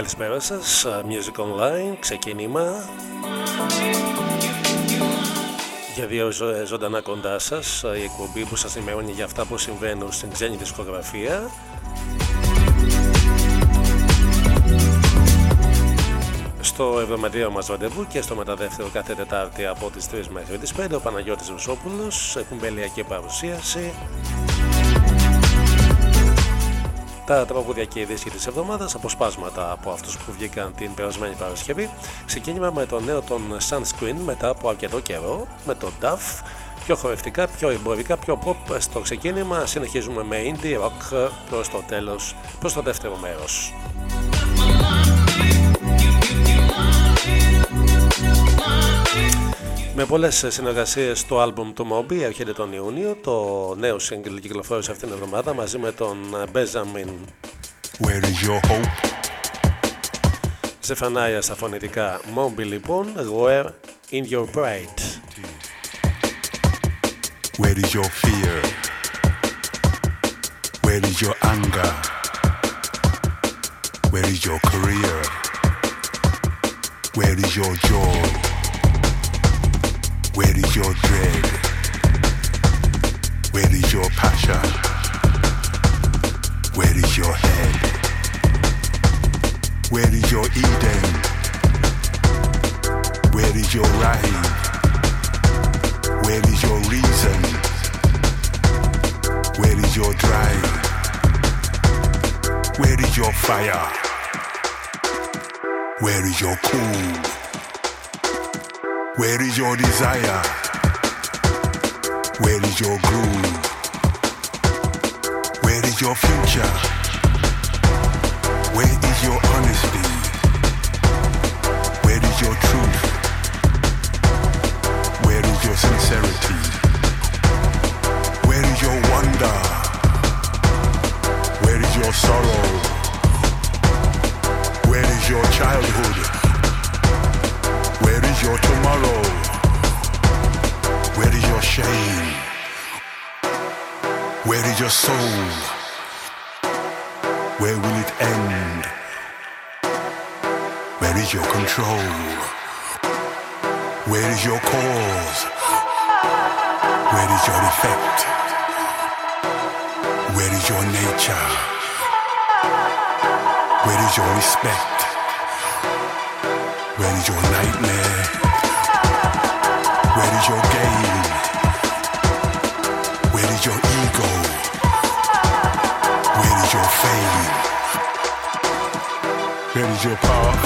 Καλησπέρα σας, Music Online, ξεκίνημα. Για δύο ζωντανά κοντά σας η εκπομπή που σας ενημερώνει για αυτά που συμβαίνουν στην ξένη δισκογραφία. Στο εβδομαδιαίο μας ραντεβού και στο μεταδεύτερο κάθε Τετάρτη από τις 3 μέχρι τις 5 ο Παναγιώτης Ρουσόπουλος, και παρουσίαση τα τραγούδια και οι δίσκοι της εβδομάδας, αποσπάσματα από αυτούς που βγήκαν την περασμένη Παρασκευή. Ξεκίνημα με το νέο των Sunscreen μετά από αρκετό καιρό, με το Duff, πιο χορευτικά, πιο εμπορικά, πιο pop στο ξεκίνημα. Συνεχίζουμε με indie rock προς το τέλος, προς το δεύτερο μέρος. πολλές συνεργασίες στο άλμπουμ του Μόμπι έρχεται τον Ιούνιο. Το νέο σύγκλι κυκλοφόρησε αυτήν την εβδομάδα μαζί με τον Benjamin Ζεφανάια στα φωνητικά Μόμπι λοιπόν. Where in your pride; Where is your fear; Where is your anger; Where is your career; Where is your joy; Where is your dread? Where is your passion? Where is your head? Where is your Eden? Where is your right? Where is your reason? Where is your drive? Where is your fire? Where is your cool? Where is your desire? Where is your groove? Where is your future? Where is your honesty? Where is your truth? Where is your sincerity? Where is your wonder? Where is your sorrow? Where is your childhood? Where is your tomorrow? Where is your shame? Where is your soul? Where will it end? Where is your control? Where is your cause? Where is your effect? Where is your nature? Where is your respect? Where is your nightmare? Where is your game? Where is your ego? Where is your fame? Where is your path?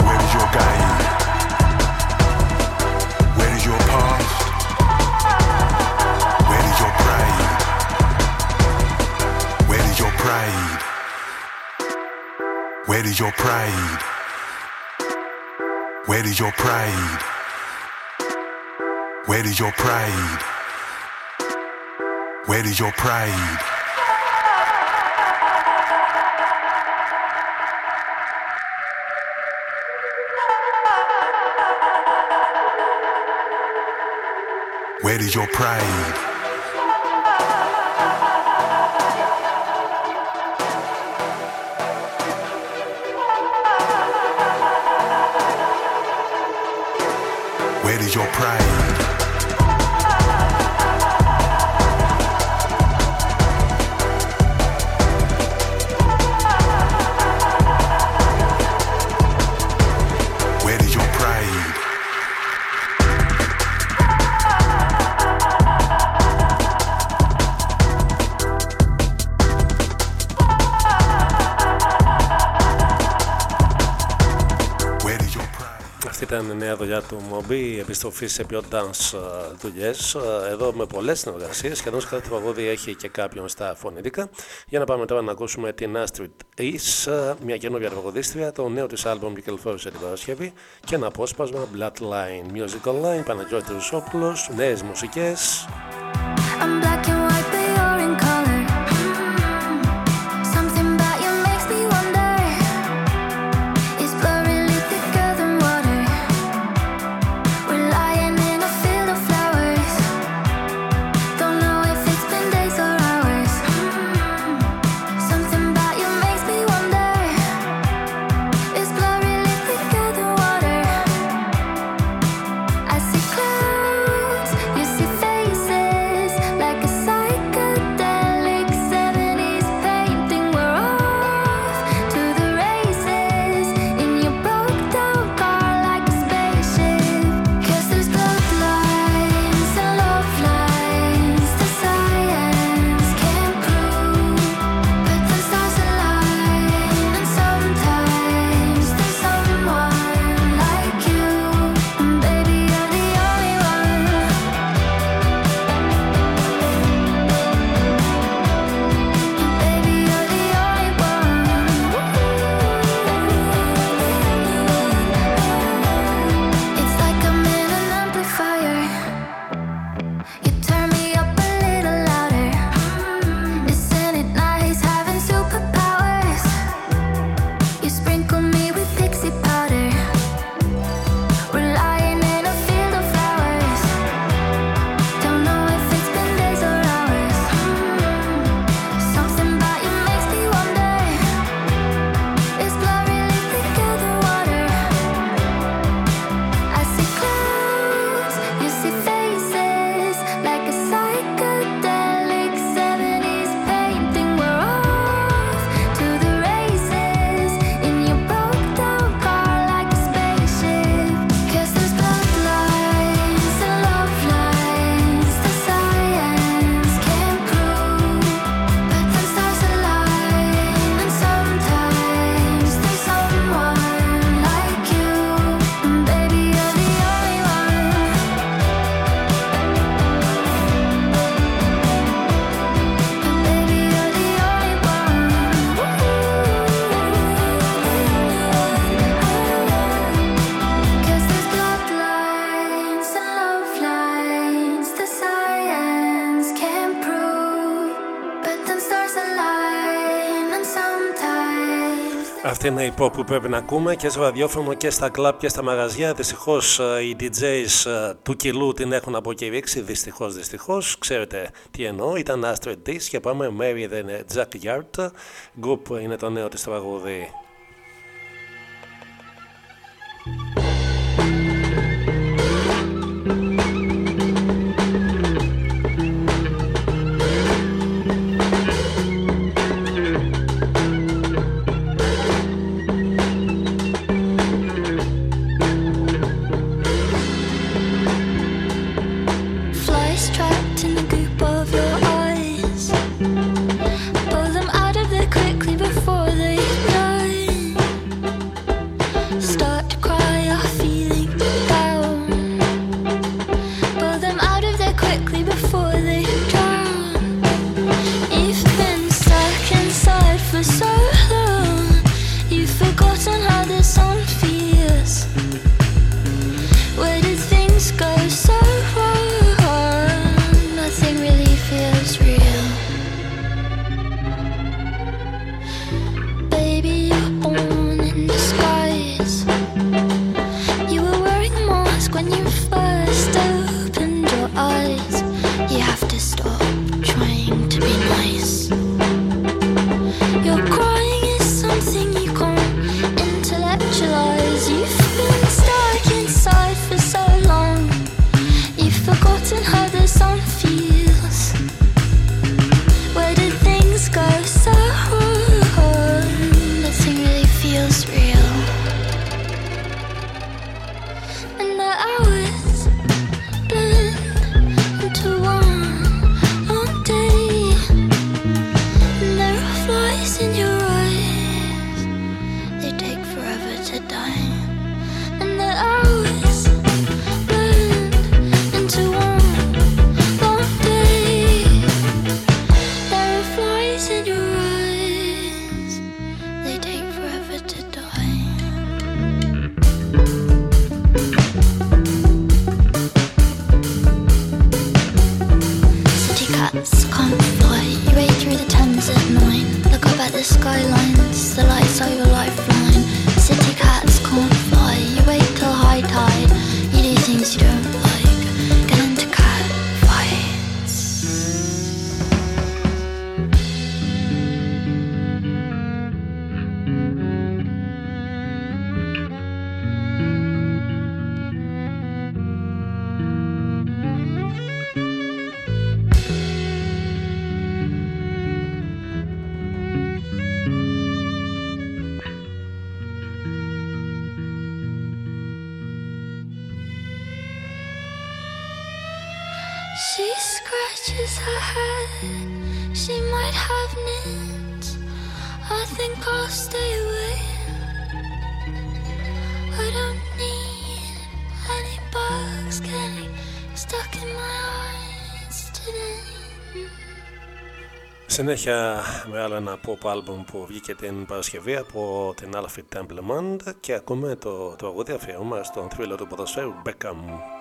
Where is your guide? Where is your past? Where is your pride? Where is your pride? Where is your pride? Where is your pride? Where is your pride? Where is your pride? Where is your pride? Νέα δουλειά του Μομπί, επιστροφή σε πιο dance ε, δουλειές. Ε, εδώ με πολλές συνεργασίες, σχεδόν σε κάθε τραγούδι έχει και κάποιον στα φωνητικά. Για να πάμε τώρα να ακούσουμε την Astrid Ace, ε, μια καινούργια τραγουδίστρια, το νέο της άλμπομ που κυκλοφόρησε την Παρασκευή και ένα απόσπασμα Bloodline Music Online, Παναγιώτης Ρουσόπουλος, νέες μουσικές. Στην hip που πρέπει να ακούμε και στο ραδιόφωνο και στα κλαμπ και στα μαγαζιά. Δυστυχώς ε, οι DJs ε, του κιλού την έχουν αποκηρύξει. Δυστυχώς, δυστυχώς. Ξέρετε τι εννοώ. Ήταν Astrid Dish και πάμε Mary the Jack Yard. Group είναι το νέο της τραγούδι. Συνέχεια με άλλο ένα pop album που βγήκε την Παρασκευή από την Alfred Templeman και ακούμε το τραγούδι αφιέρωμα στον θρύλο του ποδοσφαίρου Beckham.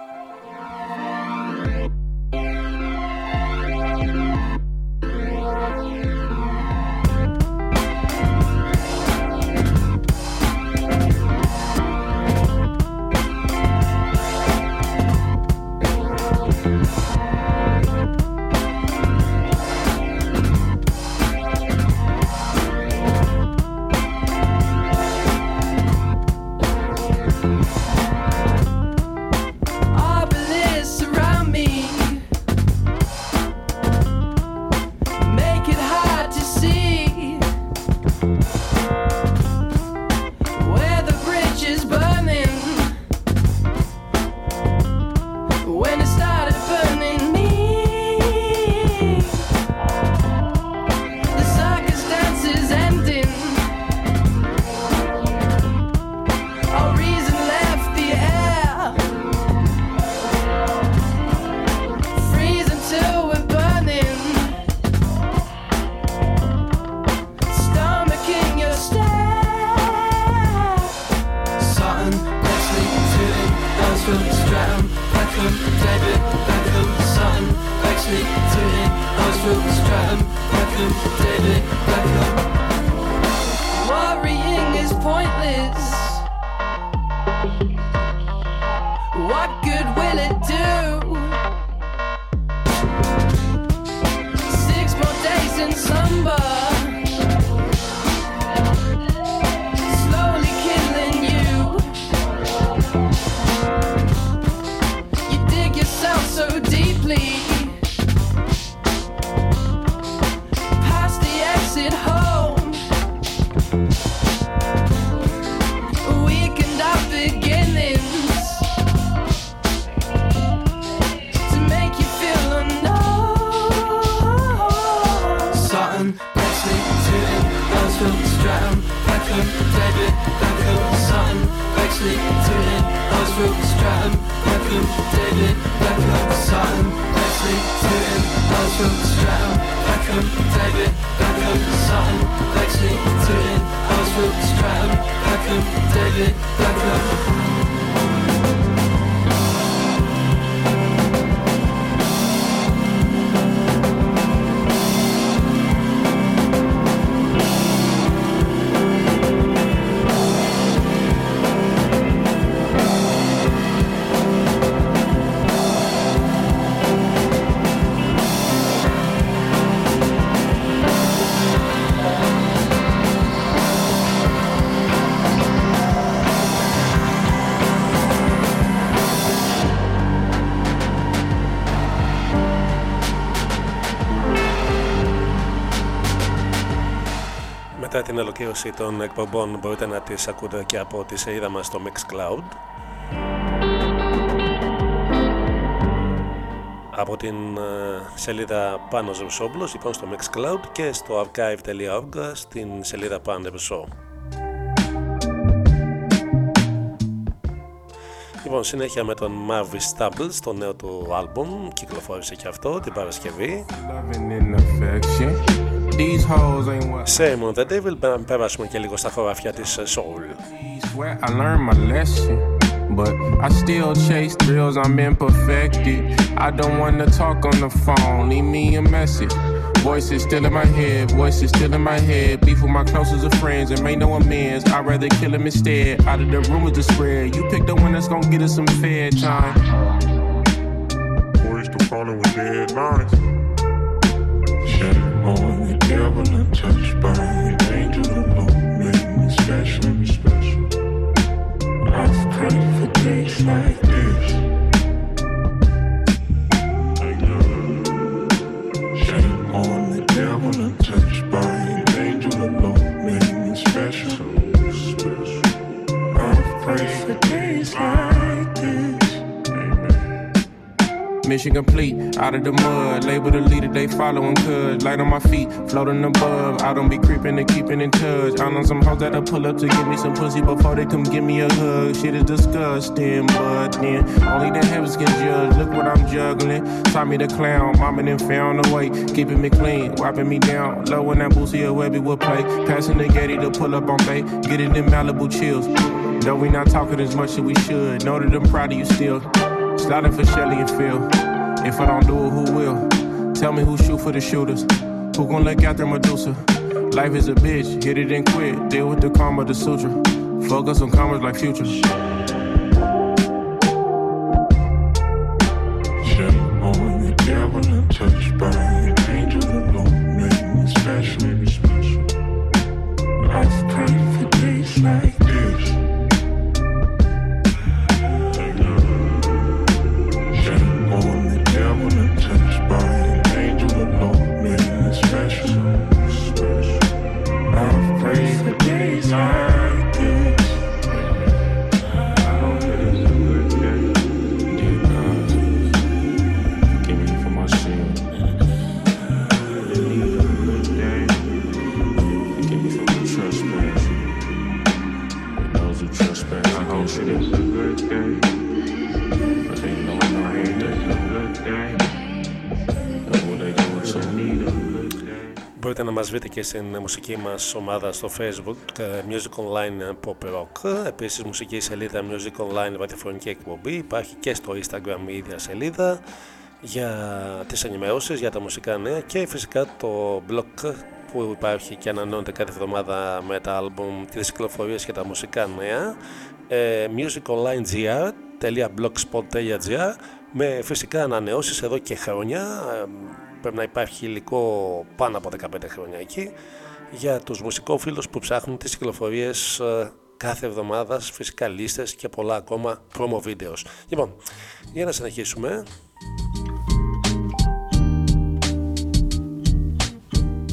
Την ολοκλήρωση των εκπομπών μπορείτε να τις ακούτε και από τη σελίδα μας στο Mixcloud. Από την ε, σελίδα Πάνος Ρουσόμπλος λοιπόν στο Mixcloud και στο archive.org στην σελίδα Πάνος Ρουσό Λοιπόν, συνέχεια με τον Marvis Stubbles, το νέο του άλμπουμ, κυκλοφόρησε και αυτό την Παρασκευή. Same on the Devil, περάσουμε και λίγο στα χωράφια της Soul. I learned my lesson. But I still chase thrills, I'm imperfected. I don't wanna talk on the phone, leave me a message. Voices still in my head, voices still in my head. Beef with my closest of friends and make no amends. I'd rather kill him instead. Out of the rumors to spread, you pick the one that's gonna get us some fair time. Boys to follow with dead lines. Shame untouched by an angel made me special. I've prayed for days like Mission complete, out of the mud. Label the leader, they following cuz. Light on my feet, floating above. I don't be creeping and keeping in touch. I know some hoes that'll pull up to give me some pussy before they come give me a hug. Shit is disgusting, but then only the heavens can judge. Look what I'm juggling. Me the clown, mama then found a way. Keeping me clean, wiping me down. Low when that boosie or webby would play. Passing the Getty to pull up on bay. Get it in Malibu chills. Though we not talking as much as we should. Know that I'm proud of you still. Sliding for Shelly and Phil. If I don't do it, who will? Tell me who shoot for the shooters. Who gon' look after Medusa? Life is a bitch, hit it and quit. Deal with the karma, the sutra. Focus on commas like future. Και στην μουσική μας ομάδα στο facebook ε, Music Online Pop Rock. Επίσης μουσική σελίδα Music Online ραδιοφωνική εκπομπή. Υπάρχει και στο Instagram η ίδια σελίδα για τις ενημερώσεις για τα μουσικά νέα και φυσικά το blog που υπάρχει και ανανεώνεται κάθε εβδομάδα με τα άλμπουμ, τις κυκλοφορίες και τα μουσικά νέα. Ε, musicallinegr.blogspot.gr με φυσικά ανανεώσεις εδώ και χρόνια. ε, πρέπει να υπάρχει υλικό πάνω από 15 χρόνια εκεί για τους μουσικόφιλους που ψάχνουν τις κυκλοφορίες ε, κάθε εβδομάδας, φυσικά λίστες και πολλά ακόμα promo videos. Λοιπόν, για να συνεχίσουμε.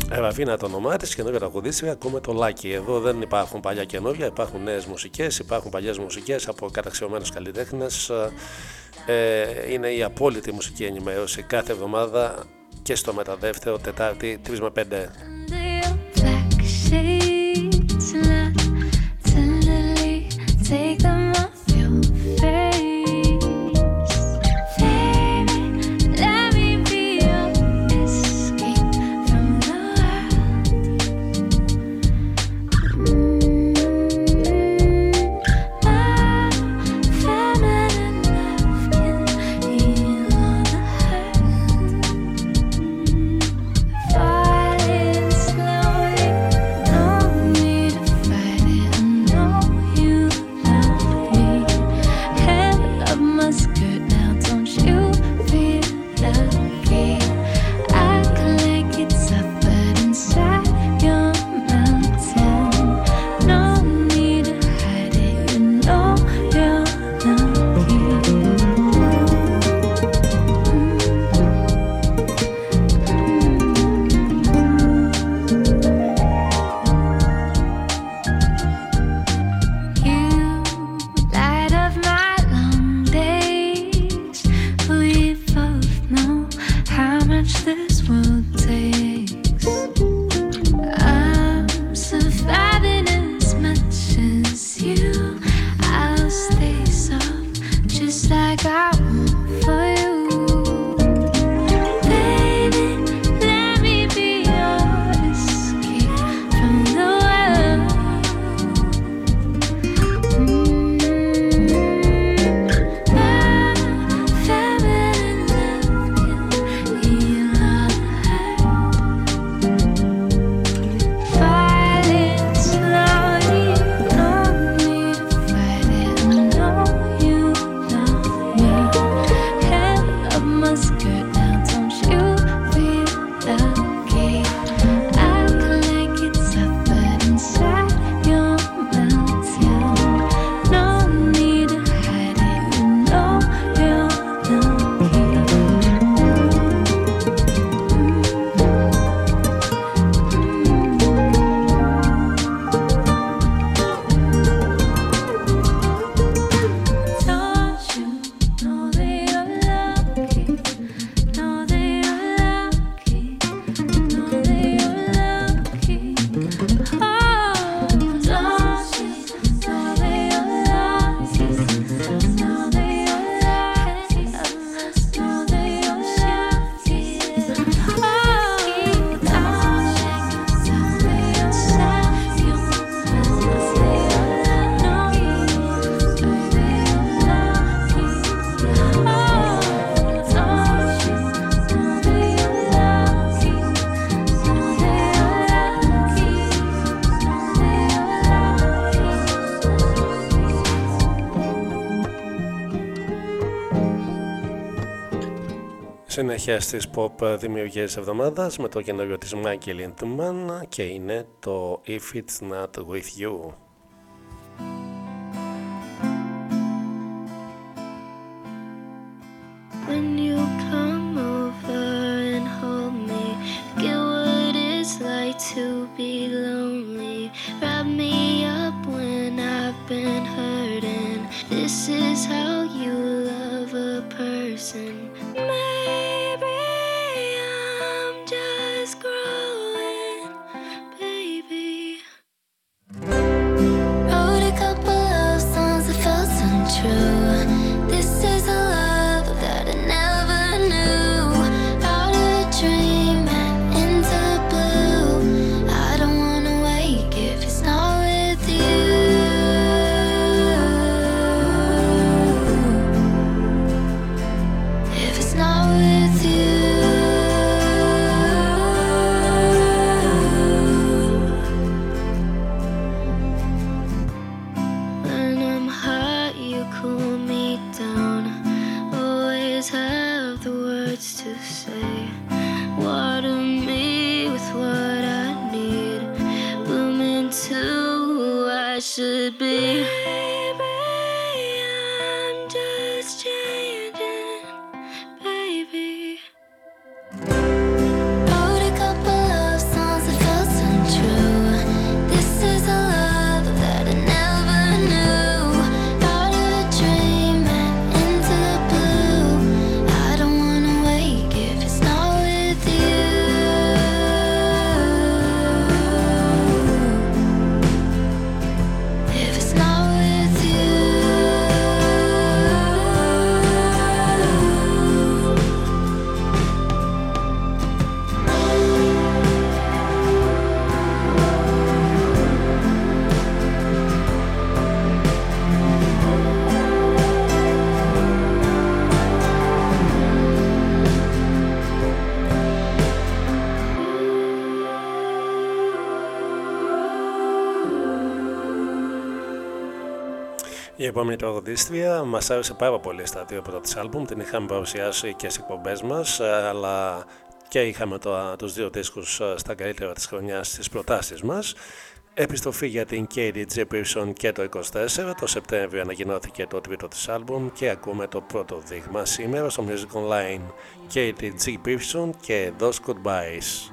Ραφίνα το όνομά της, καινούργια τραγουδίστρια, ακούμε το Λάκι. Εδώ δεν υπάρχουν παλιά καινούργια, υπάρχουν νέες μουσικές, υπάρχουν παλιές μουσικές από καταξιωμένους καλλιτέχνες. Ε, είναι η απόλυτη μουσική ενημέρωση κάθε εβδομάδα και στο μεταδεύτερο Τετάρτη 3 με 5. Συνέχεια στις pop δημιουργίες εβδομάδας με το καινούριο της Michael Lindman και είναι το If It's Not With You. Επόμενη τραγουδίστρια μας άρεσε πάρα πολύ στα δύο πρώτα άλμπουμ. Την είχαμε παρουσιάσει και στις εκπομπές μας, αλλά και είχαμε το, τους δύο δίσκους ε, στα καλύτερα της χρονιάς στις προτάσεις μας. Επιστροφή για την Katie G. Pearson και το 24, το Σεπτέμβριο ανακοινώθηκε το τρίτο της άλμπουμ και ακούμε το πρώτο δείγμα σήμερα στο Music Online Katie G. Pearson και Those Goodbyes.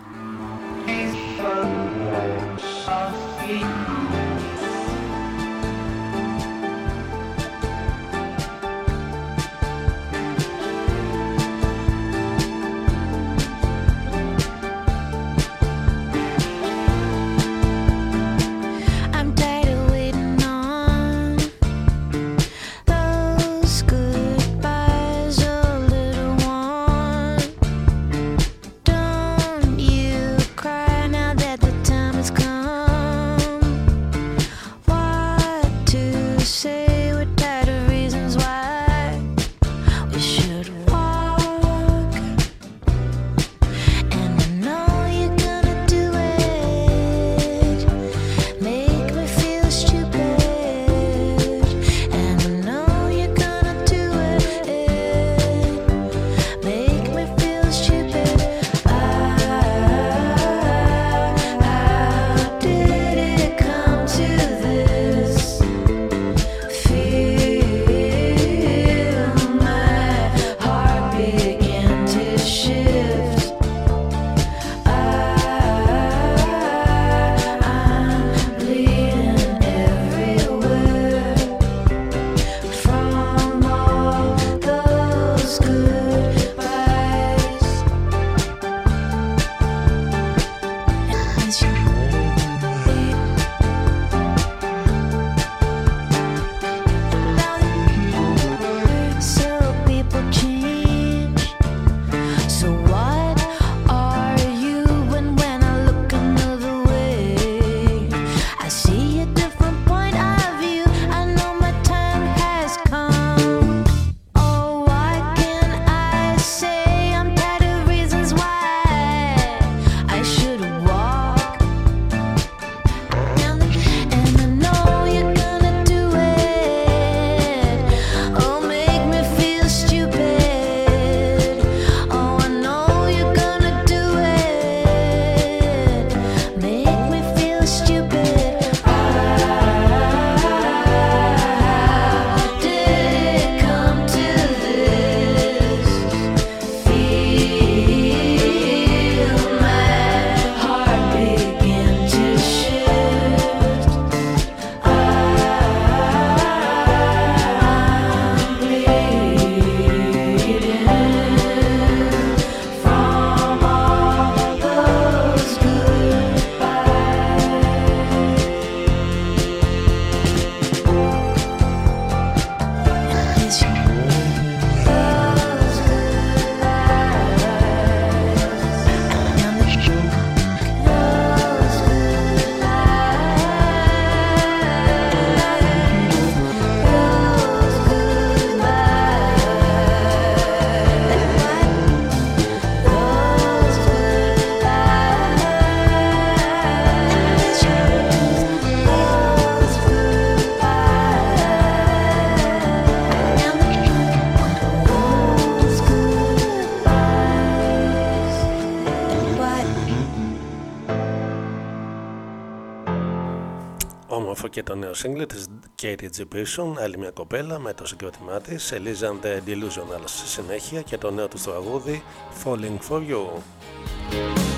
Και το νέο σύγκλι της Katie G. Pearson, άλλη μια κοπέλα με το συγκρότημά της, Eliza and the Delusional στη συνέχεια και το νέο του τραγούδι Falling For You.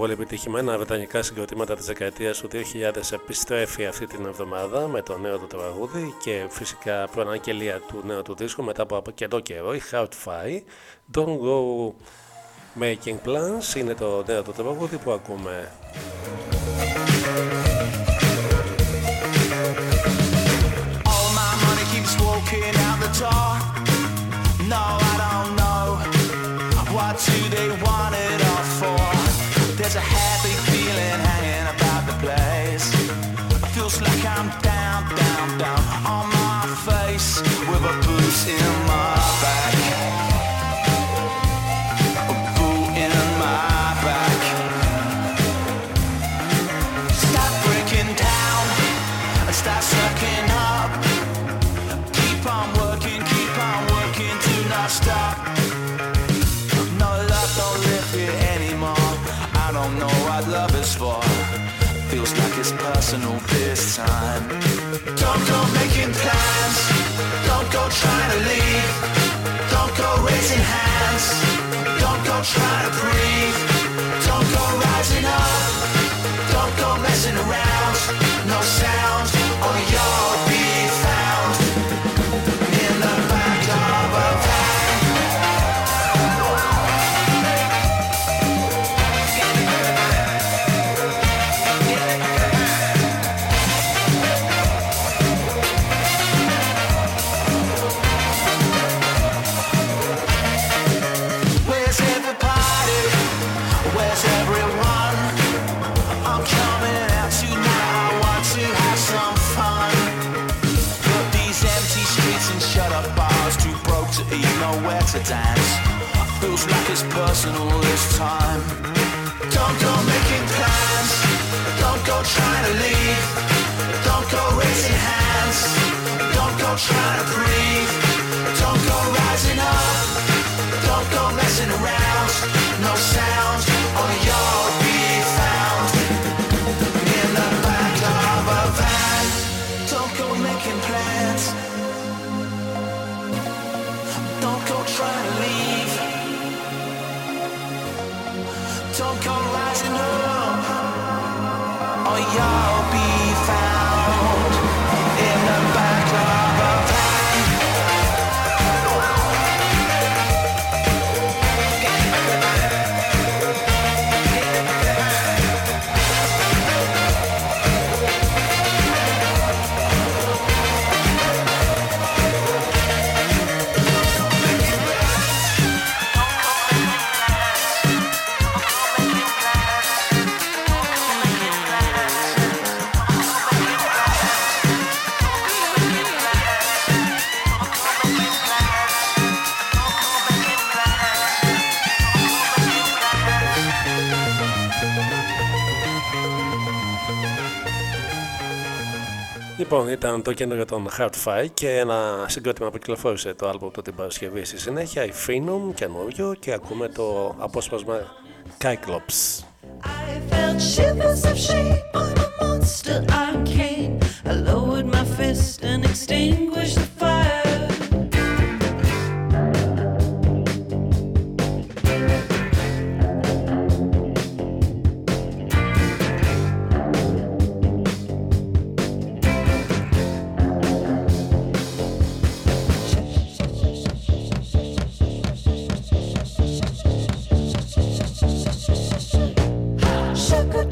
πολύ επιτυχημένα βρετανικά συγκροτήματα της δεκαετίας του 2000 επιστρέφει αυτή την εβδομάδα με το νέο του τραγούδι και φυσικά προαναγγελία του νέου του δίσκου μετά από καιρό καιρό η Hardfire Don't Go Making Plans είναι το νέο του τραγούδι που ακούμε. ήταν το κέντρο για τον Hardfire και ένα συγκρότημα που κυκλοφόρησε το άλμπομ του την Παρασκευή στη συνέχεια, η Phenom καινούριο και ακούμε το απόσπασμα Cyclops.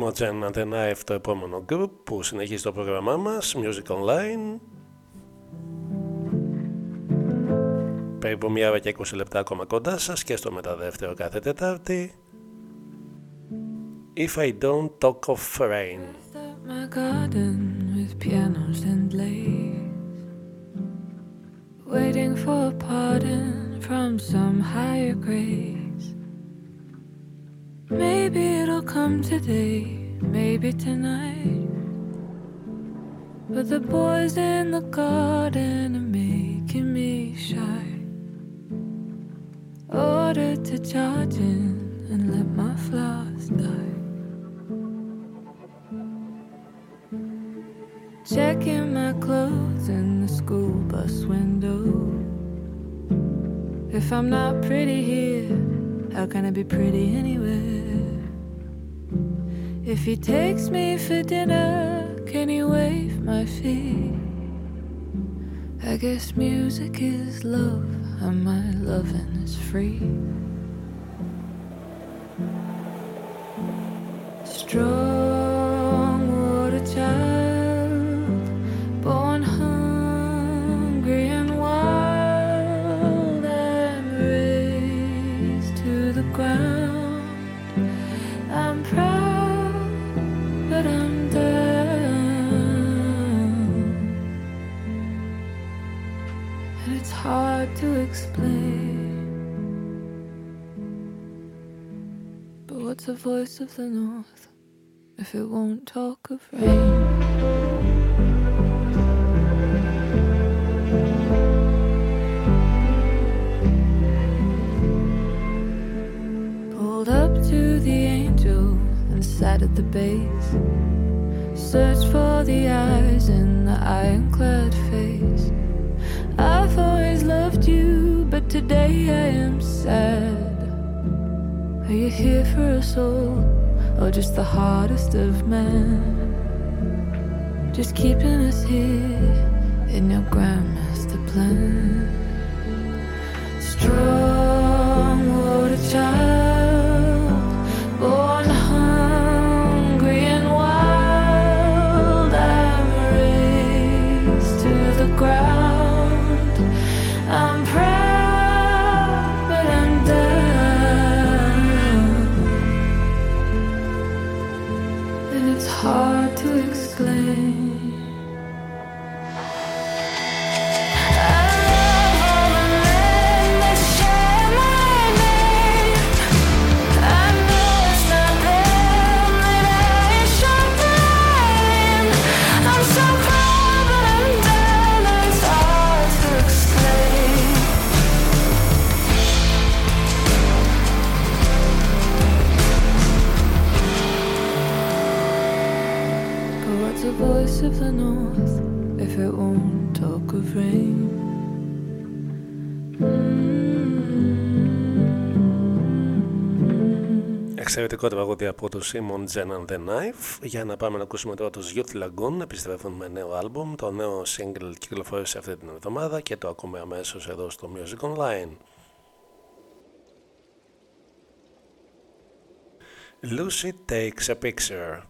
Imogen and the Knife το επόμενο group που συνεχίζει το πρόγραμμά μας Music Online. Περίπου μία ώρα και 20 λεπτά ακόμα κοντά σας και στο μεταδεύτερο κάθε Τετάρτη. If I Don't Talk of Rain. Maybe it'll come today, maybe tonight. But the boys in the garden are making me shy. Ordered to charge in and let my flowers die. Checking my clothes in the school bus window. If I'm not pretty here, how can I be pretty anywhere? If he takes me for dinner, can he wave my feet? I guess music is love, and my loving is free. Strong what's the voice of the north if it won't talk of rain? Pulled up to the angel and sat at the base. Searched for the eyes in the ironclad face. I've always loved you, but today I am sad. Are you here for us all, or just the hardest of men? Just keeping us here in your grandmaster plan. Strong water child, born Εξαιρετικό τραγούδι από το Simon Jen and the Knife. Για να πάμε να ακούσουμε τώρα τους Youth Lagoon. Επιστρέφουν με νέο άλμπουμ. Το νέο single κυκλοφόρησε αυτή την εβδομάδα και το ακούμε αμέσως εδώ στο Music Online. Lucy takes a picture.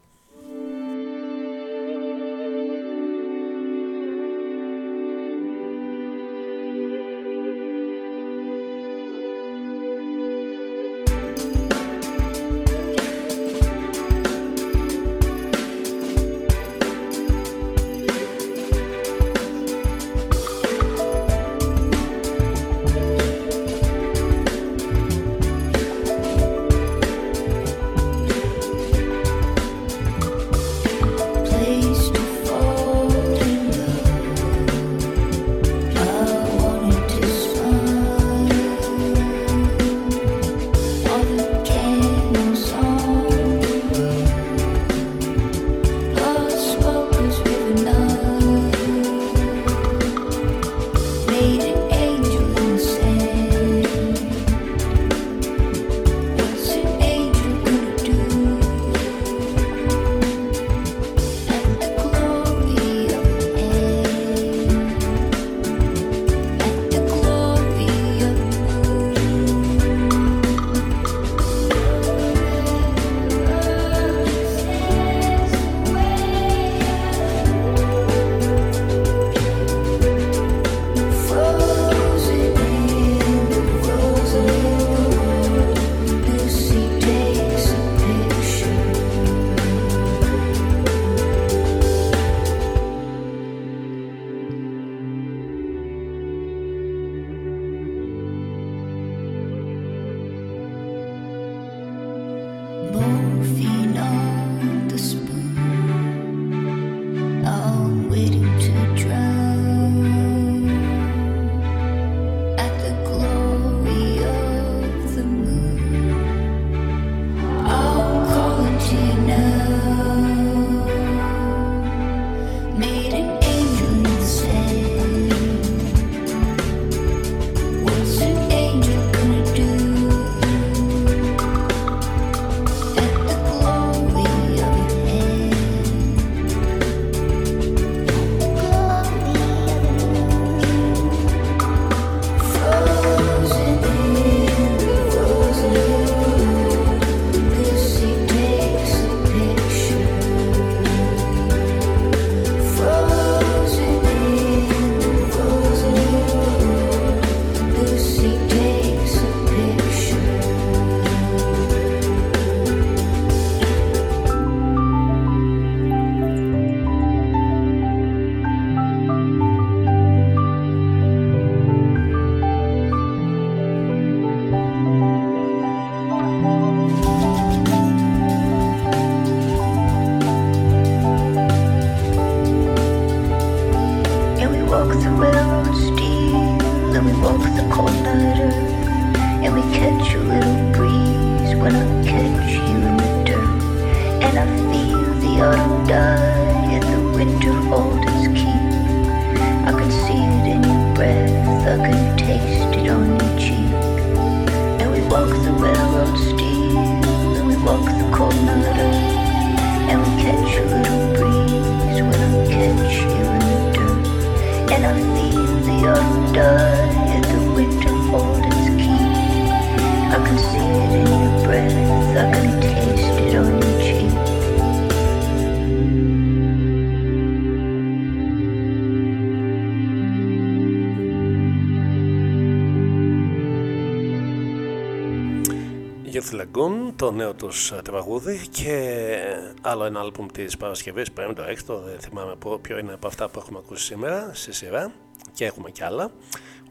Το νέο τους ε, τραγούδι και άλλο ένα άλμπουμ της Παρασκευής, το έκτο, δεν θυμάμαι ποιο είναι από αυτά που έχουμε ακούσει σήμερα στη σειρά και έχουμε κι άλλα,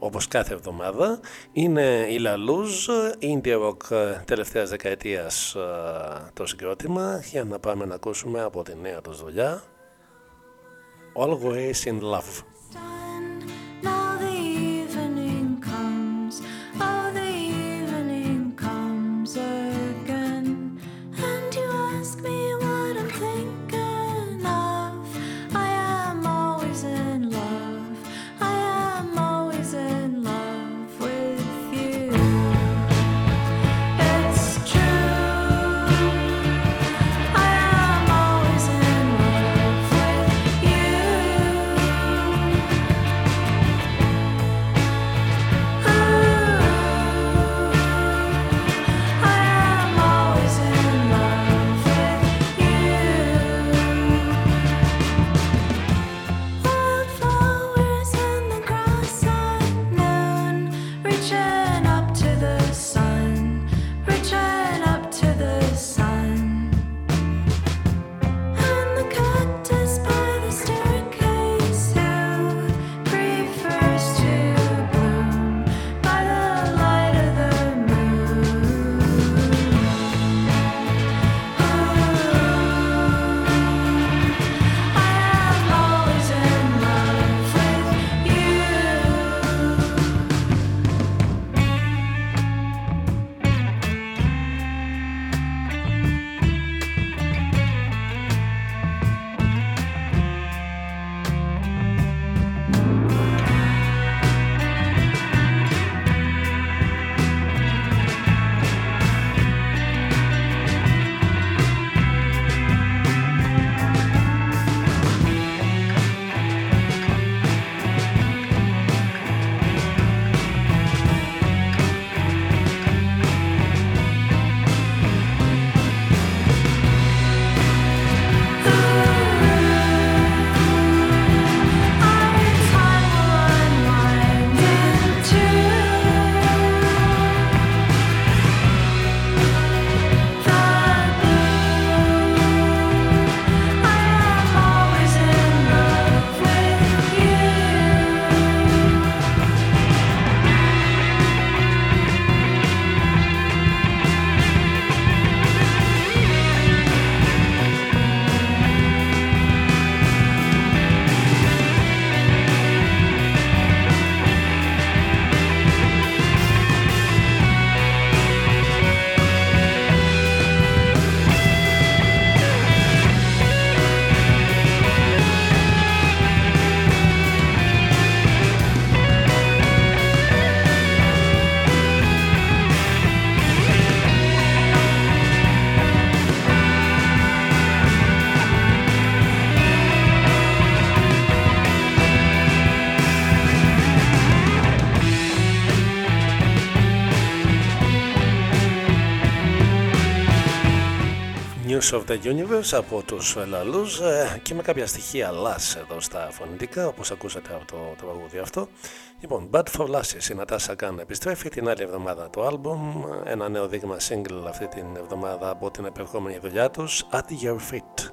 όπως κάθε εβδομάδα. Είναι η La Luz, indie rock ε, τελευταίας δεκαετίας ε, το συγκρότημα, για να πάμε να ακούσουμε από τη νέα τους δουλειά, Always in Love. Of the Universe από τους Λαλούς ε, και με κάποια στοιχεία λάς εδώ στα φωνητικά όπως ακούσατε από το, το τραγούδι αυτό. Λοιπόν, Bad for Lasses η Νατάσα Καν επιστρέφει την άλλη εβδομάδα το άλμπομ, ένα νέο δείγμα single αυτή την εβδομάδα από την επερχόμενη δουλειά τους At Your Feet.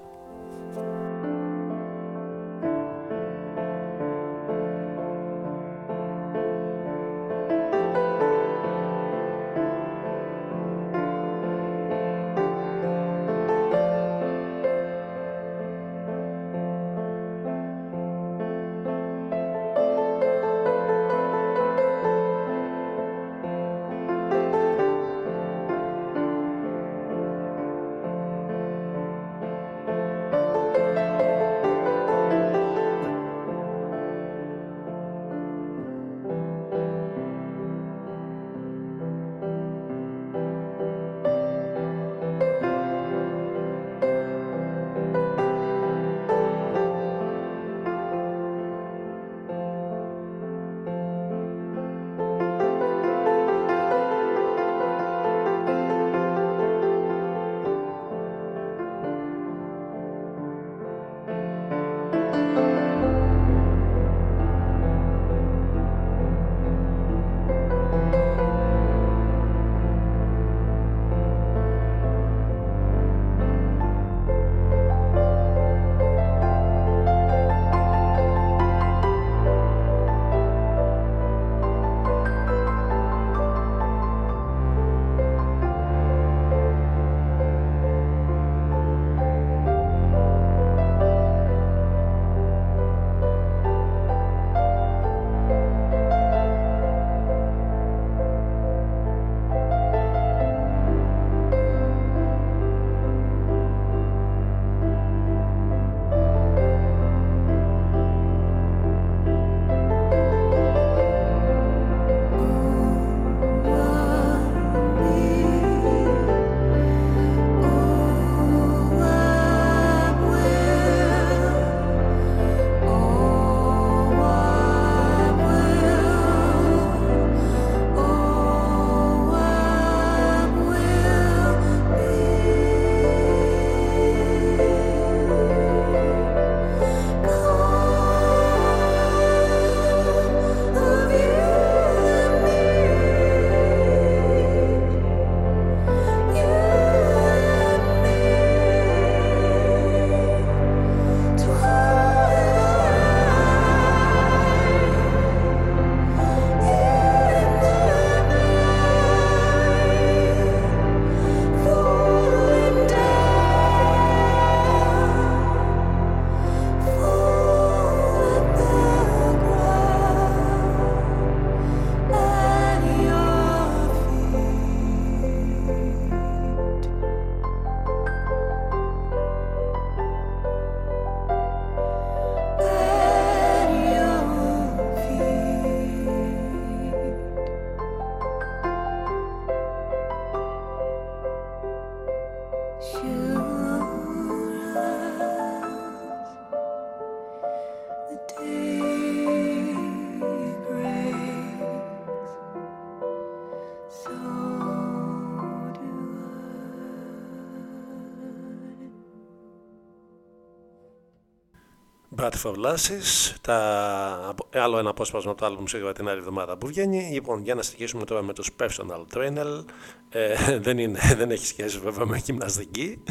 Brat for Lasses, τα... άλλο ένα απόσπασμα από το άλμπουμ σίγουρα την άλλη εβδομάδα που βγαίνει. Λοιπόν, για να στοιχήσουμε τώρα με τους Personal Trainer, ε, δεν, είναι, δεν έχει σχέση βέβαια με γυμναστική,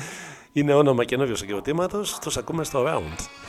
είναι όνομα καινούριο συγκροτήματος, τους ακούμε στο Round.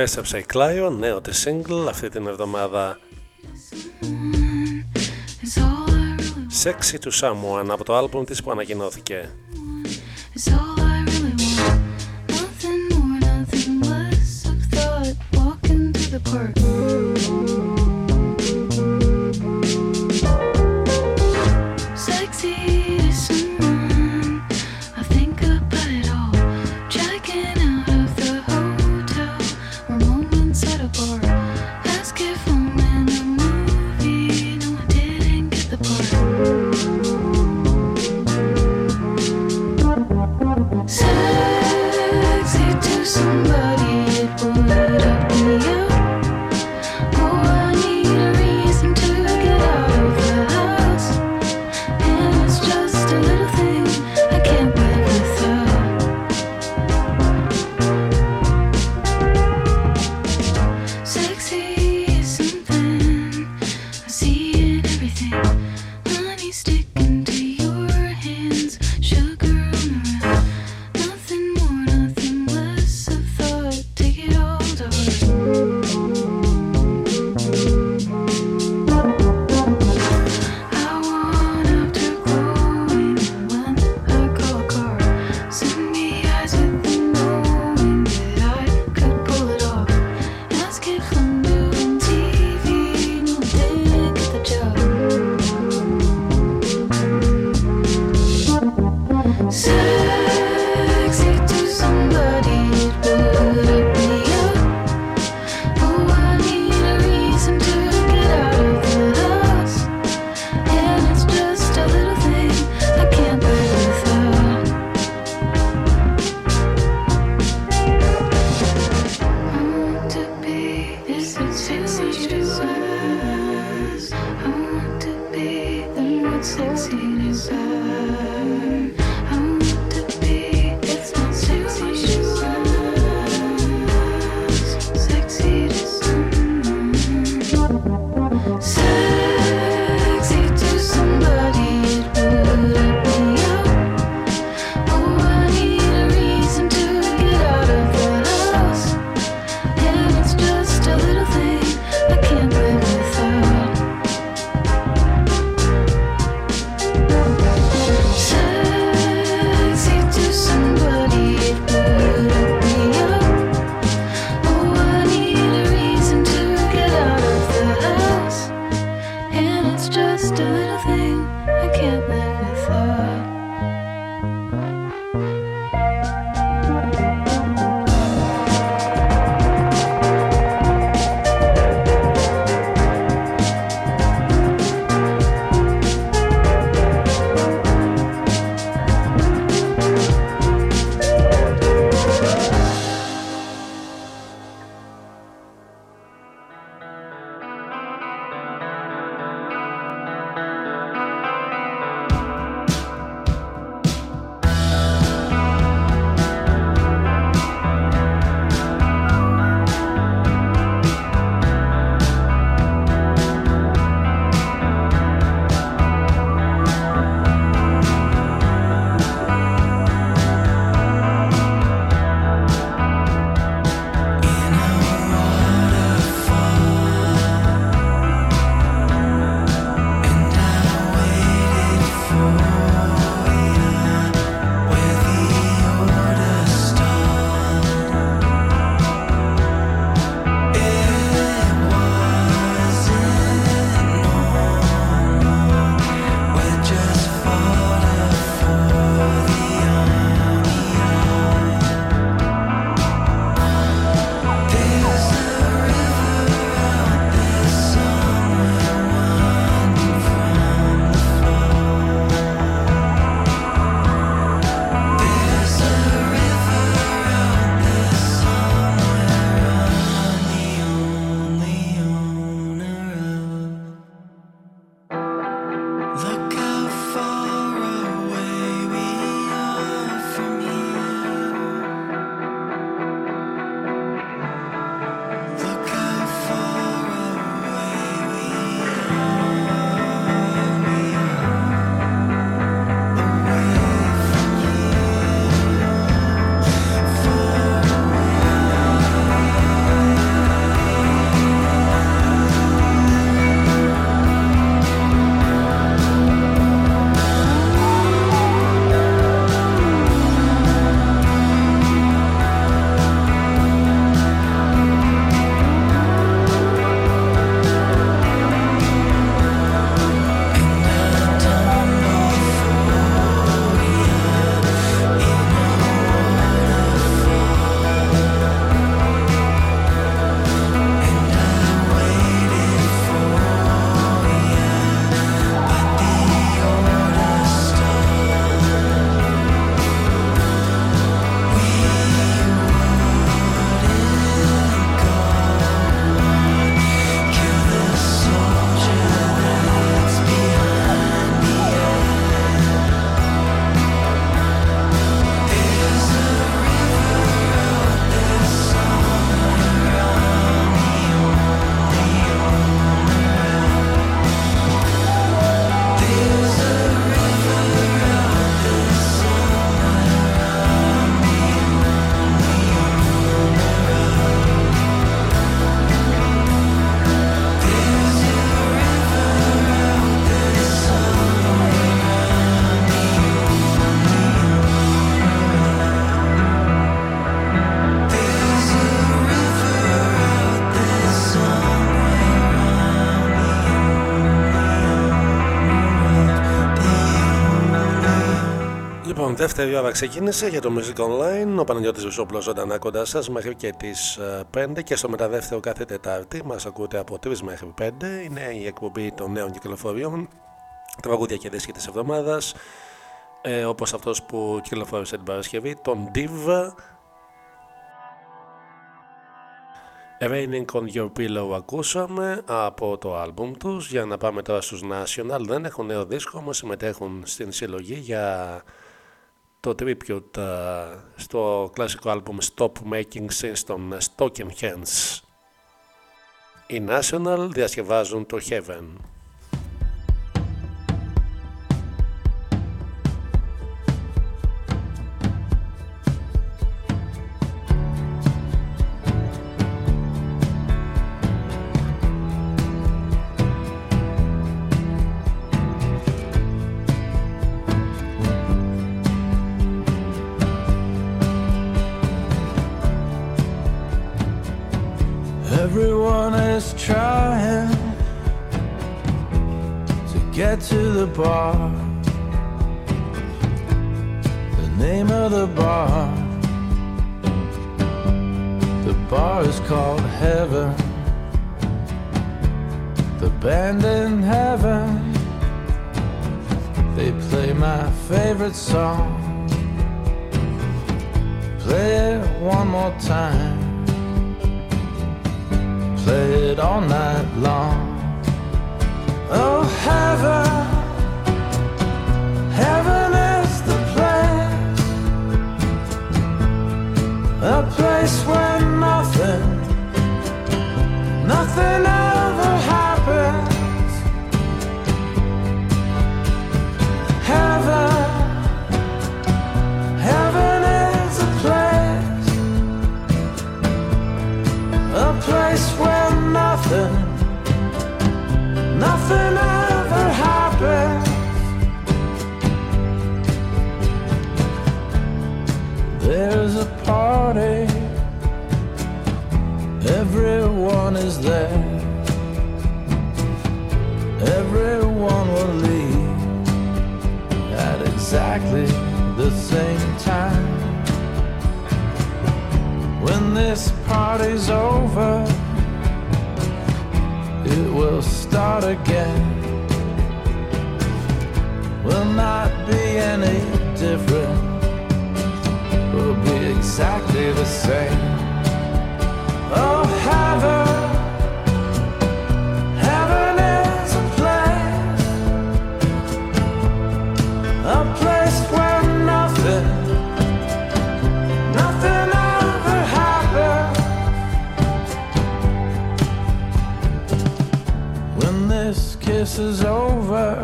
Επέστρεψε η Κλάιο, νέο της single αυτή την εβδομάδα Sexy to Someone από το άλμπουμ της που ανακοινώθηκε. for δεύτερη ώρα ξεκίνησε για το Music Online. Ο Παναγιώτης Βουσόπουλος ζωντανά κοντά σας μέχρι και τις 5 ε, και στο μεταδεύτερο κάθε Τετάρτη μας ακούτε από 3 μέχρι 5. Είναι η εκπομπή των νέων κυκλοφοριών, τραγούδια και δίσκη της εβδομάδας, ε, όπως αυτός που κυκλοφόρησε την Παρασκευή, τον Div. Raining on Your Pillow ακούσαμε από το άλμπουμ τους για να πάμε τώρα στους National δεν έχουν νέο δίσκο όμως συμμετέχουν στην συλλογή για το tribute uh, στο κλασικό άλμπουμ Stop Making Sense των Stocken Hands. Οι National διασκευάζουν το Heaven. Trying to get to the bar. The name of the bar. The bar is called Heaven. The band in heaven. They play my favorite song. Play it one more time play it all night long. Oh, heaven, heaven is the place, a place where nothing, nothing There's a party, everyone is there. Everyone will leave at exactly the same time. When this party's over, it will start again. Will not be any different, will be exactly the same. Oh, heaven, heaven is a place, a place where nothing, nothing ever happens. When this kiss is over,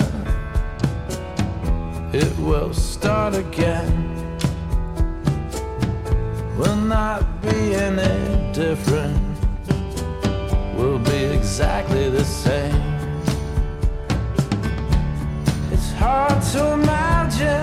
it will start again. Any different, will be exactly the same. It's hard to imagine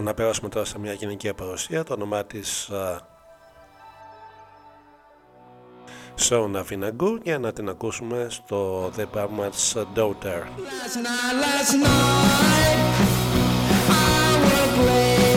Λοιπόν, να περάσουμε τώρα σε μια γενική παρουσία. Το όνομά της Σόνα Φιναγκού για να την ακούσουμε στο The Barman's Daughter. Last night, last night, I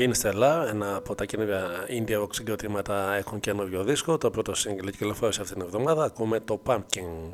Pin Stella, ένα από τα καινούργια indie rock συγκροτήματα, έχουν ένα δίσκο. Το πρώτο single κυκλοφόρησε αυτήν την εβδομάδα. Ακούμε το Pumpkin.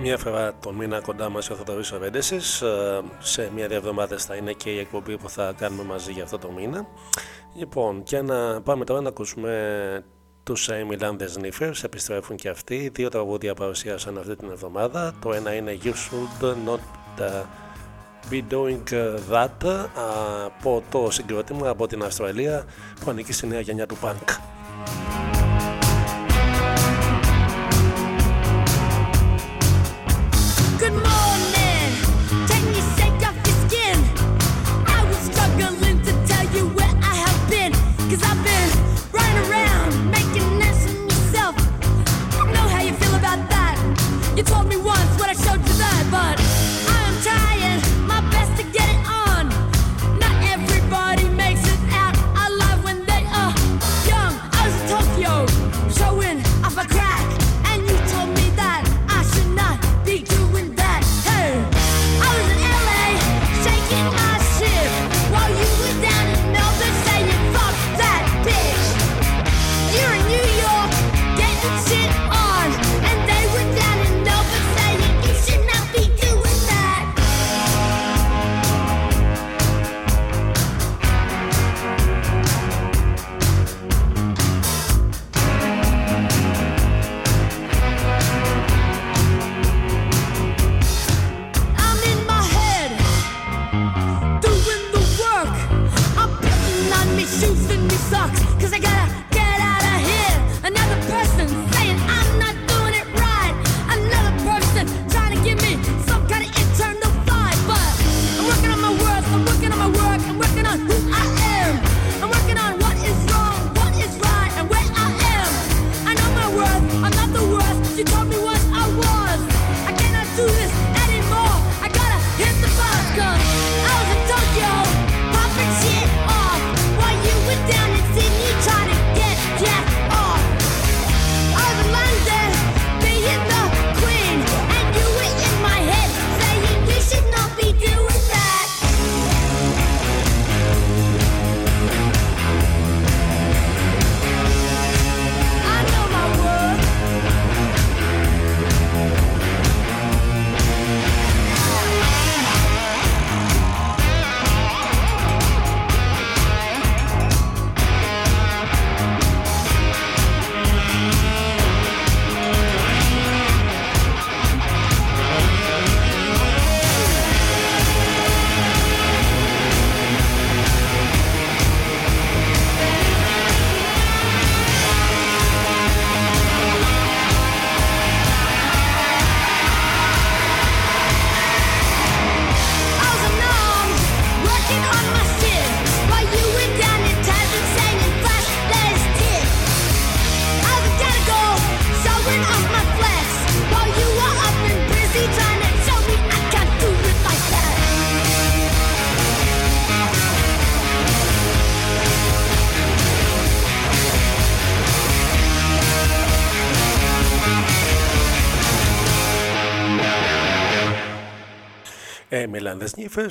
Μια φορά το μήνα κοντά μας ο Θοδωρής Ορέντεσης ε, Σε μια-δύο θα είναι και η εκπομπή που θα κάνουμε μαζί για αυτό το μήνα. Λοιπόν και να πάμε τώρα να ακούσουμε τους Amy Land Sniffers Επιστρέφουν και αυτοί. Δύο τραγούδια παρουσίασαν αυτή την εβδομάδα. Το ένα είναι You Should Not ε, Be Doing That ε, Από το συγκρότημα από την Αυστραλία που ανήκει στη νέα γενιά του Punk.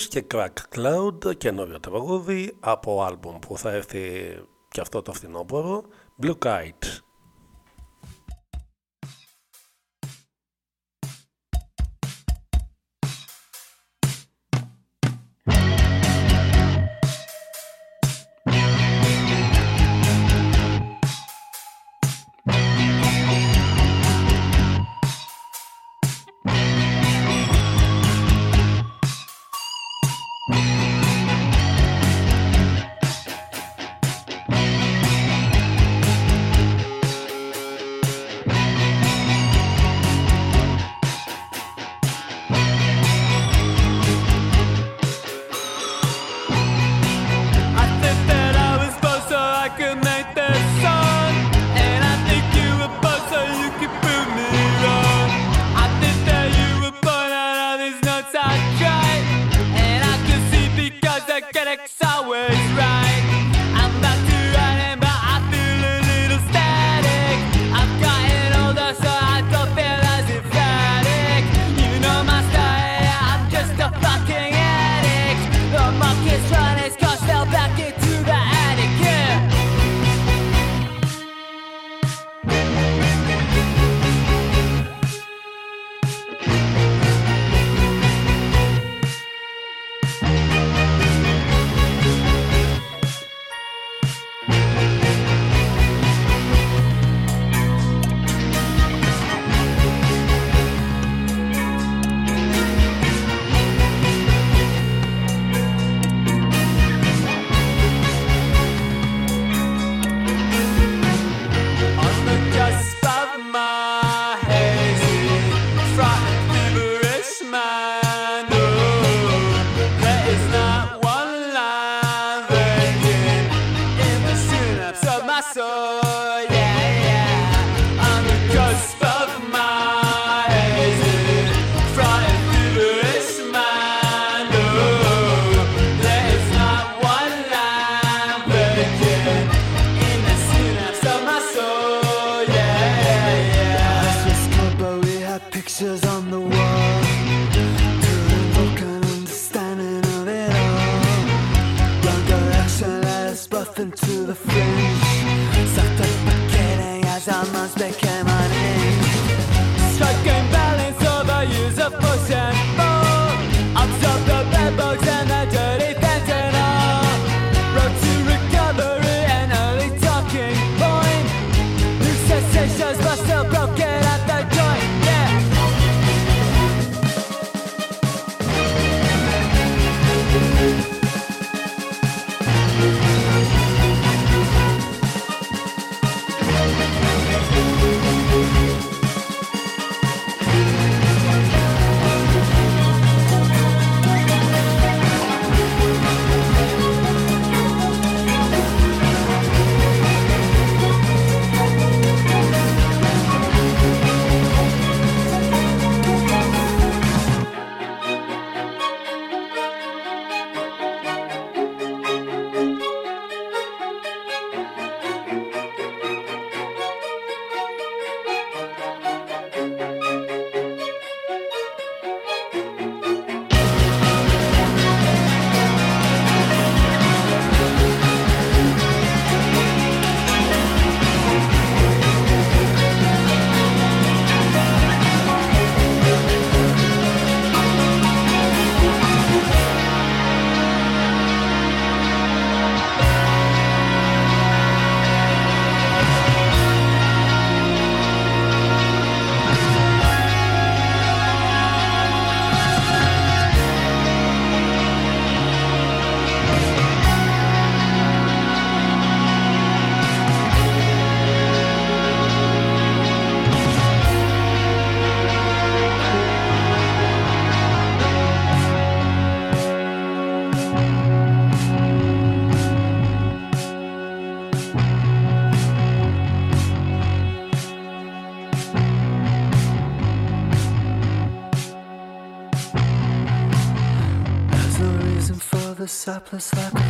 Και Crack Cloud, καινούριο τραγούδι από άλμπουμ που θα έρθει και αυτό το φθινόπωρο, Blue Kite. surplus like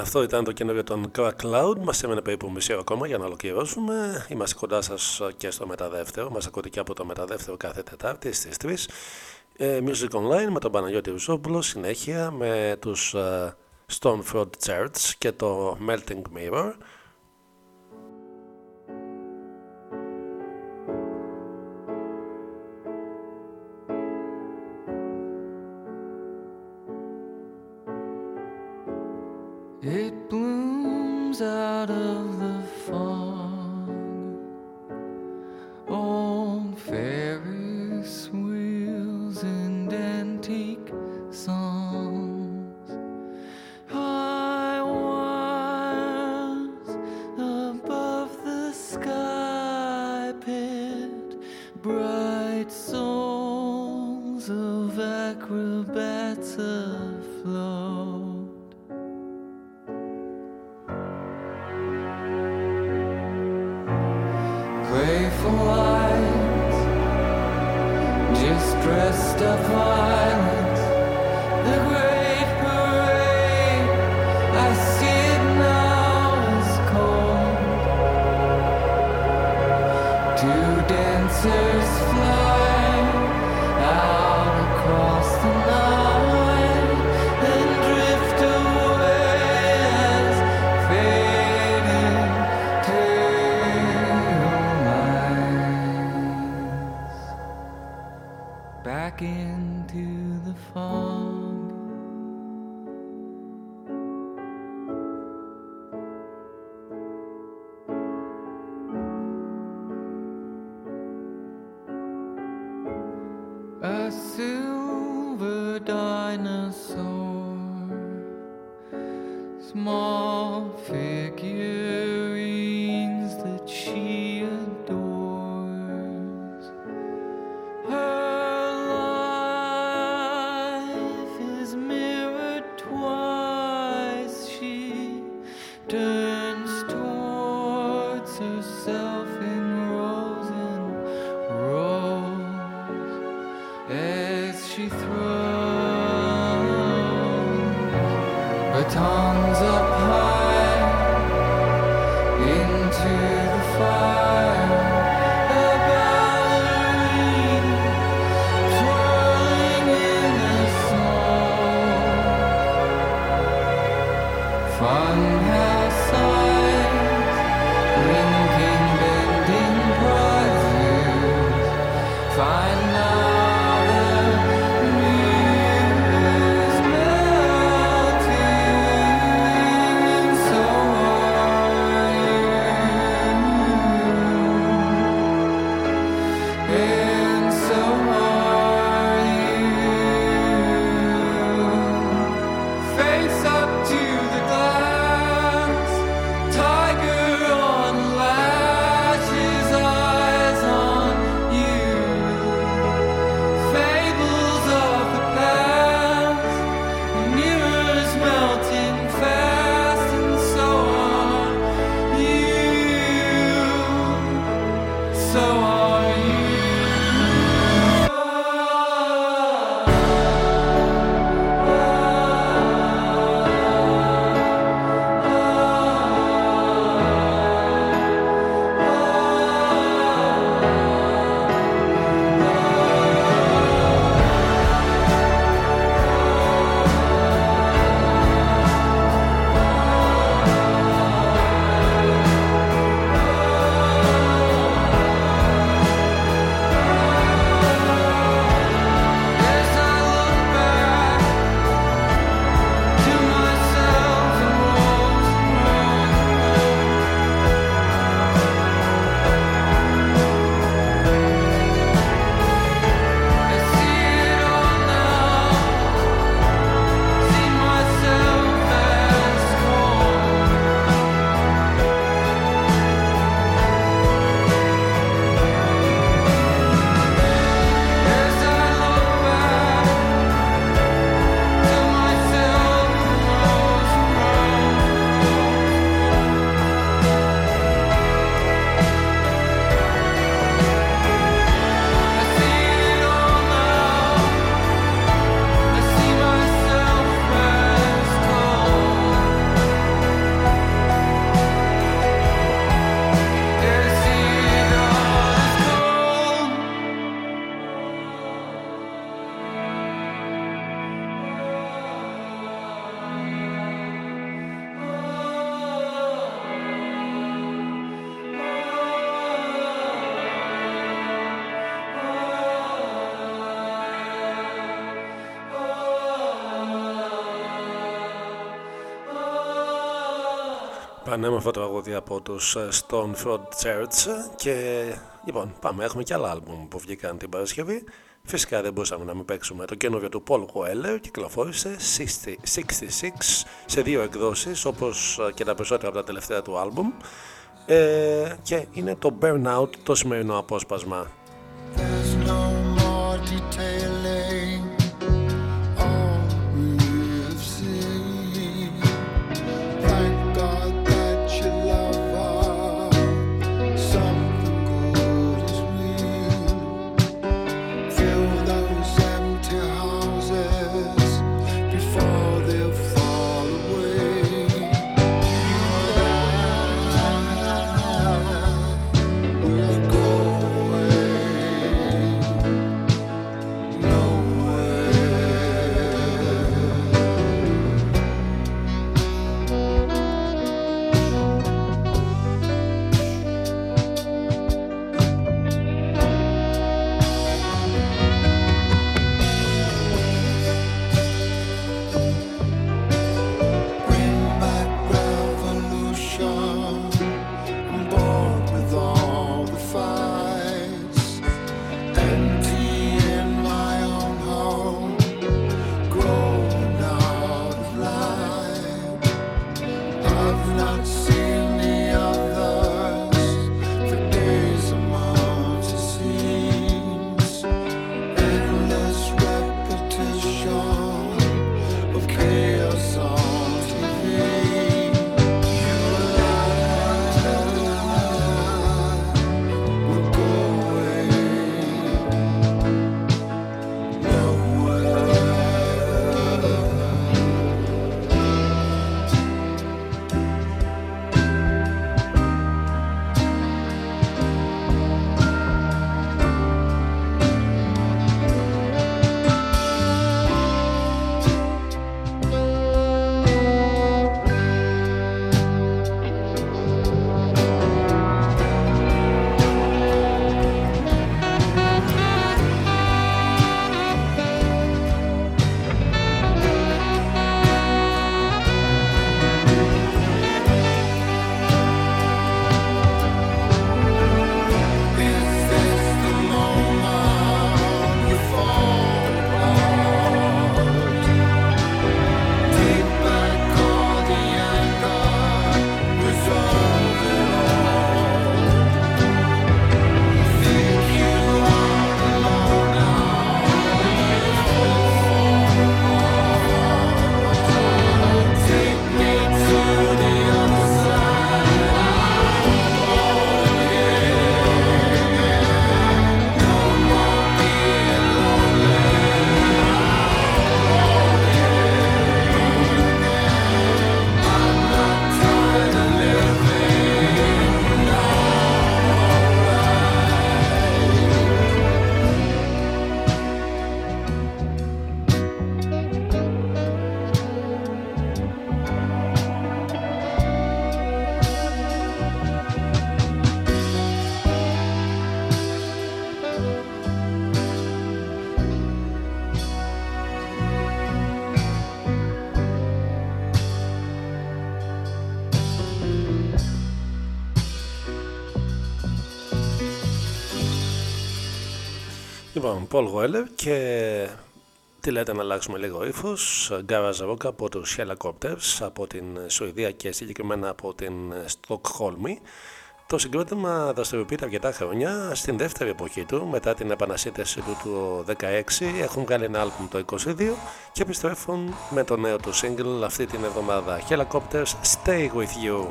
αυτό ήταν το καινούριο των Crack Cloud. Μας έμενε περίπου μισή ώρα ακόμα για να ολοκληρώσουμε. Είμαστε κοντά σας και στο μεταδεύτερο. Μας ακούτε και από το μεταδεύτερο κάθε Τετάρτη στις 3. Ε, Music Online με τον Παναγιώτη Ρουσόπουλο. Συνέχεια με τους ε, uh, Stoneford Church και το Melting Mirror. out of Ναι, πανέμορφο τραγούδι από τους ε, Stoneford Church. Και λοιπόν πάμε. Έχουμε και άλλα άλμπουμ που βγήκαν την Παρασκευή. Φυσικά δεν μπορούσαμε να μην παίξουμε το καινούργιο του Paul Coelho. Κυκλοφόρησε 66 σε δύο εκδόσεις όπως ε, και τα περισσότερα από τα τελευταία του άλμπουμ. Ε, και είναι το Burnout το σημερινό απόσπασμα. Λοιπόν, Paul Weller και τι λέτε να αλλάξουμε λίγο ύφος. Garage Rock από του Helicopters από την Σουηδία και συγκεκριμένα από την Στοκχόλμη. Το συγκρότημα δραστηριοποιείται αρκετά χρόνια. Στην δεύτερη εποχή του, μετά την επανασύνθεση του το 2016, έχουν βγάλει ένα άλμπουμ το 22 και επιστρέφουν με το νέο του single αυτή την εβδομάδα. Helicopters Stay With You.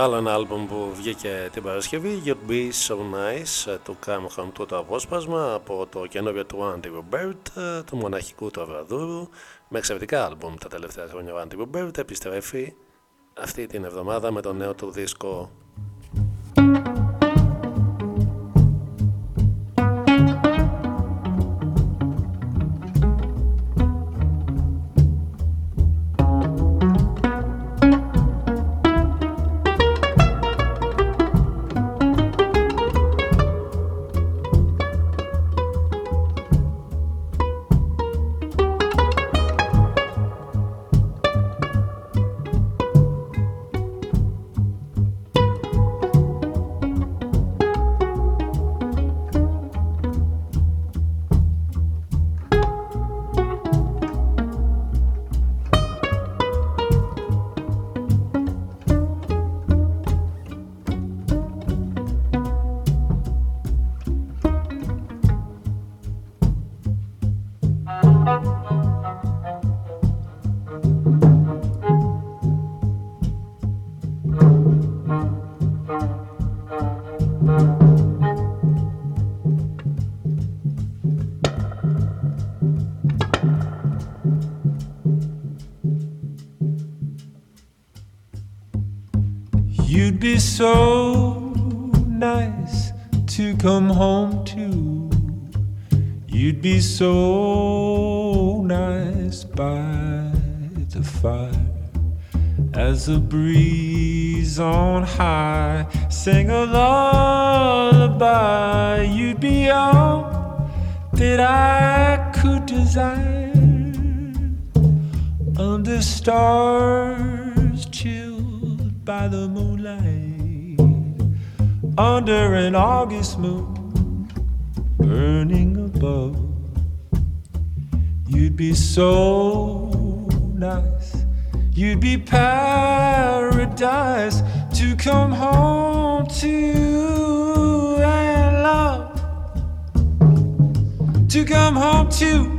Άλλο ένα άλμπουμ που βγήκε την Παρασκευή, You'd Be So Nice, του Cam Home του το απόσπασμα από το καινούριο του Andy Robert, του μοναχικού του Αβραδούρου, με εξαιρετικά άλμπουμ τα τελευταία χρόνια ο Andy Robert, επιστρέφει αυτή την εβδομάδα με το νέο του δίσκο sang a lullaby. You'd be all that I could desire under stars chilled by the moonlight, under an August moon burning above. You'd be so nice, you'd be paradise to come home to and love, to come home to.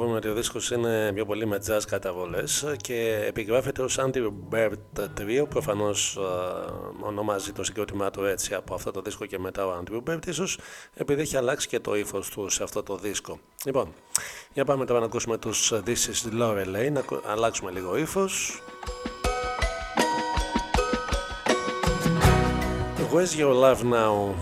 Πούμε ότι ο δίσκος είναι πιο πολύ με jazz καταβολές και επιγράφεται ως Andy Bird Trio, προφανώς ε, ονομάζει το συγκρότημά του έτσι από αυτό το δίσκο και μετά ο Andrew Bird, ίσως επειδή έχει αλλάξει και το ύφος του σε αυτό το δίσκο. Λοιπόν, για πάμε τώρα να ακούσουμε τους This is Lorelei, να ακου- αλλάξουμε λίγο ύφος. Where's your love now?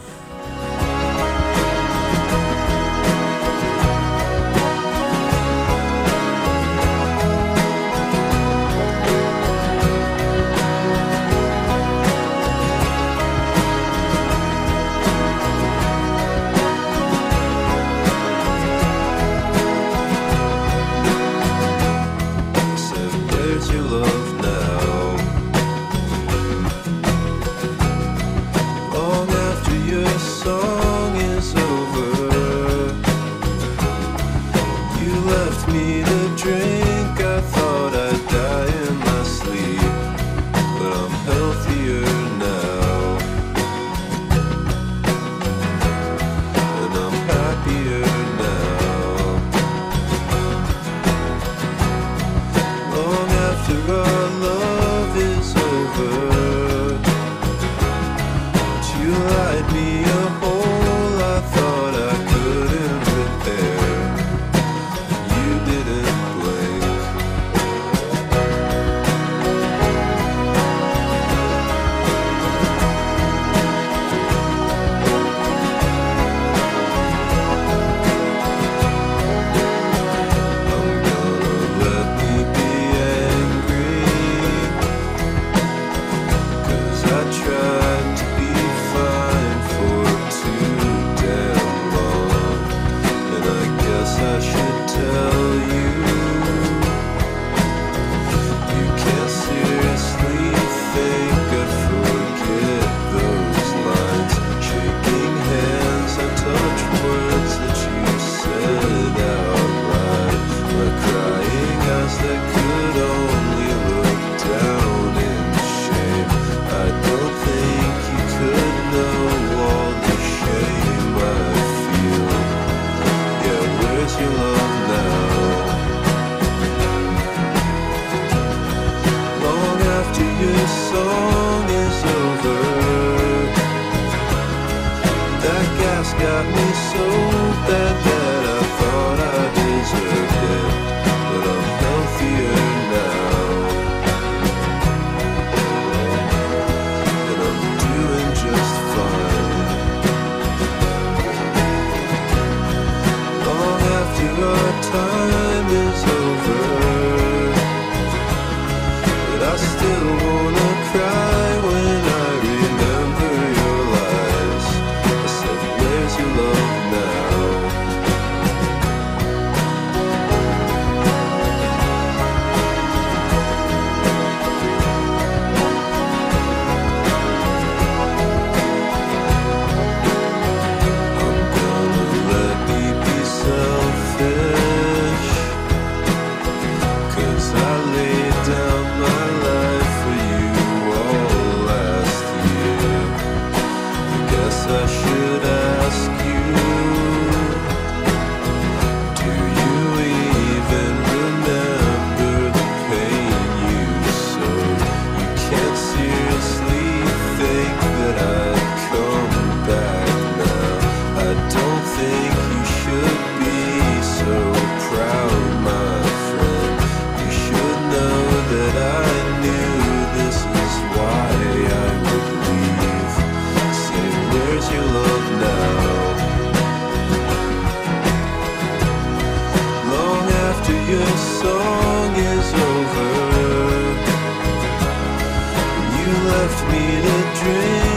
you left me to dream.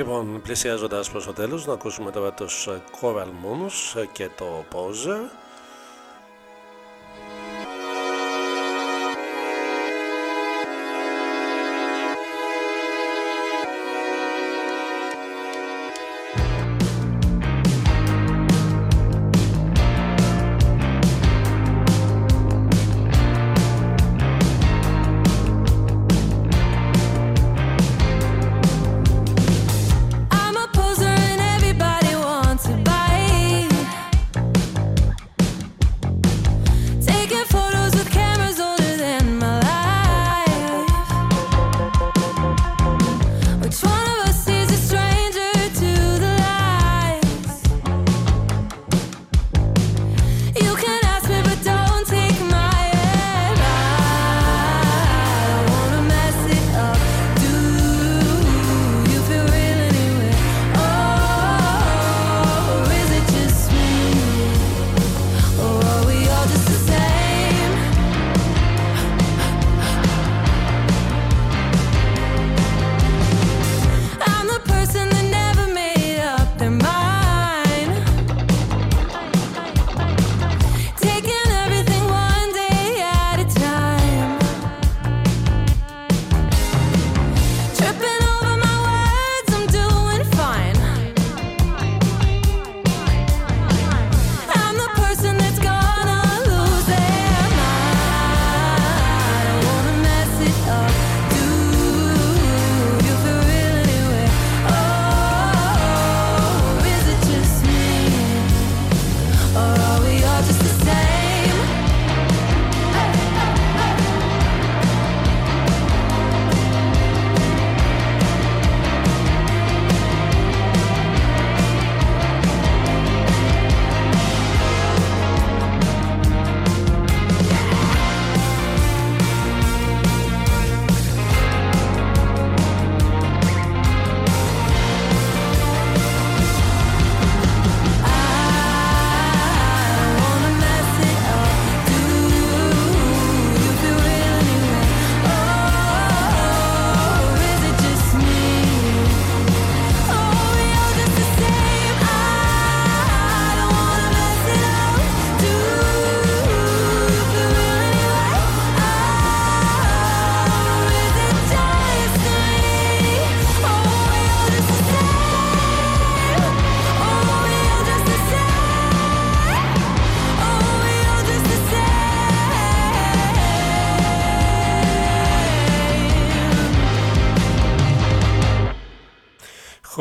Λοιπόν, πλησιάζοντας προς το τέλος, να ακούσουμε τώρα τους ε, Coral Moons ε, και το Poser.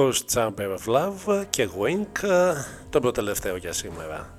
Rose Chamber of Love και Wink, πρώτο τελευταίο για σήμερα.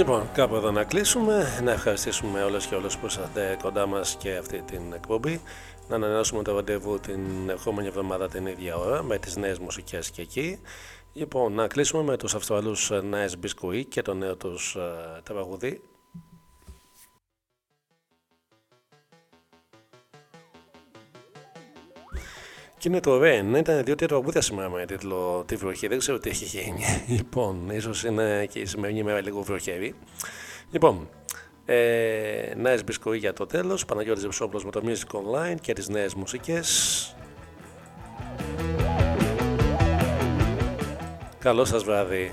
Λοιπόν, κάπου εδώ να κλείσουμε. Να ευχαριστήσουμε όλες και όλους που είσαστε κοντά μας και αυτή την εκπομπή. Να ανανεώσουμε το ραντεβού την ερχόμενη εβδομάδα την ίδια ώρα με τις νέες μουσικές και εκεί. Λοιπόν, να κλείσουμε με τους Αυστραλούς Nice Biscuit και το νέο τους ε, τραγουδί. Και είναι το Rain. Ήταν δύο-τρία τραγούδια σήμερα με τίτλο Τη βροχή. Δεν ξέρω τι έχει γίνει. Λοιπόν, ίσως είναι και η σημερινή ημέρα λίγο βροχερή. Λοιπόν, ε, Nice Biscuit για το τέλος. Παναγιώτης Ζεψόπουλος με το Music Online και τις νέες μουσικές. Καλό σας βράδυ.